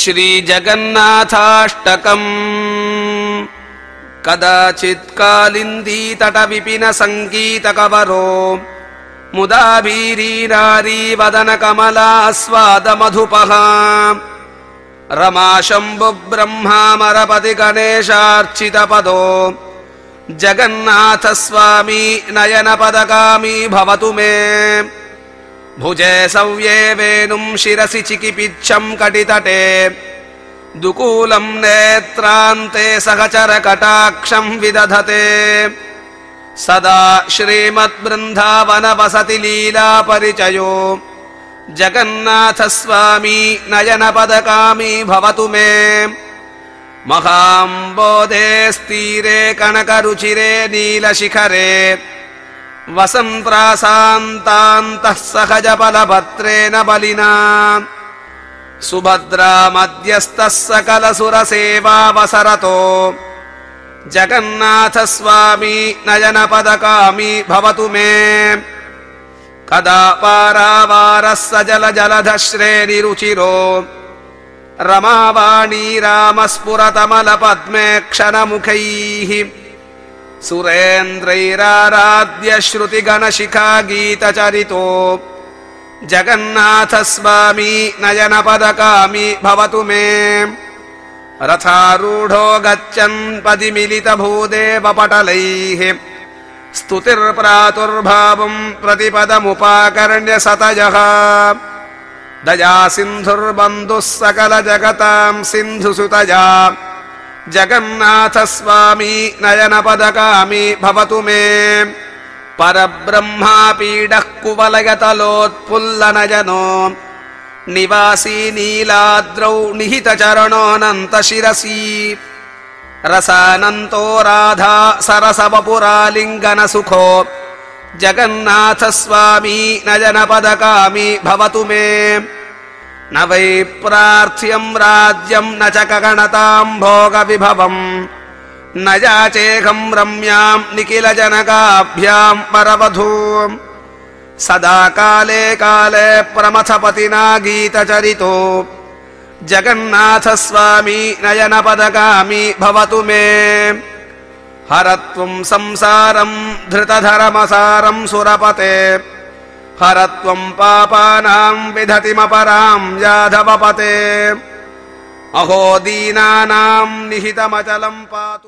श्रीजगन्नाथाष्टकम्। कदाचित्कालिन्दीतटविपिन सङ्गीतकवरो मुदाभीरीनारी वदन कमलास्वादमधुपः रमाशम्भुब्रह्मामरपति गणेशार्चितपदो जगन्नाथ स्वामी नयनपदकामी भवतु मे भुजे सव्ये वेणुम् शिरसि चिकिपिच्छम् कटितटे। दुकूलम् नेत्रान्ते सहचर कटाक्षम् विदधते। सदा श्रीमद्बृन्दावन वसति लीला परिचयो जगन्नाथ स्वामी नयनपदकामी भवतु मे। महाम्बोधे स्तीरे कनकरुचिरे नीलशिखरे वसन्त्रासान्तान्तः सहजबलभत्रेण बलिना। सुभद्रा मध्यस्थः सकलसुरसेवावसरतो। जगन्नाथ स्वामी नयनपदकामी भवतु मे। कदा पारावारः जल जलध श्रेणिरुचिरो रमावाणी रामस्फुरतमलपद्मे क्षणमुखैः सुरेन्द्रैराराध्य श्रुतिगणशिखा गीतचरितो जगन्नाथ स्वामी नयनपदकामी भवतु मे। रथारूढो गच्छन् पदिमिलित भूदेव पटलैः स्तुतिर्प्रातुर्भावम् प्रतिपदमुपाकर्ण्य सतजः। दया सिन्धुर्बन्धुः सकल जगताम् सिन्धुसुतजा जगन्नाथ स्वामी नयनपदकामी भवतु मे। परब्रह्मापीडः कुवलयतलोत्फुल्लनयनो। निवासी नीलाद्रौ निहितचरणोऽनन्त शिरसी रसानन्तो राधा सरसवपुरालिङ्गन सुखो जगन्नाथ स्वामी नयनपदकामी भवतु मे न वै प्रार्थ्यम् राज्यम् न च कगणताम् भोगविभवम्। न याचेऽहम् रम्याम् निखिल जनकाभ्याम् परवधू सदा काले काले प्रमथपतिना गीतचरितो। जगन्नाथ स्वामी नयनपदकामी भवतु मे। हरत्वम् संसारम् धृतधरमसारम् सुरपते हरत्वम् पापानाम् विधतिमपराम् याधवपते अहो दीनानाम् निहितमचलम् पातु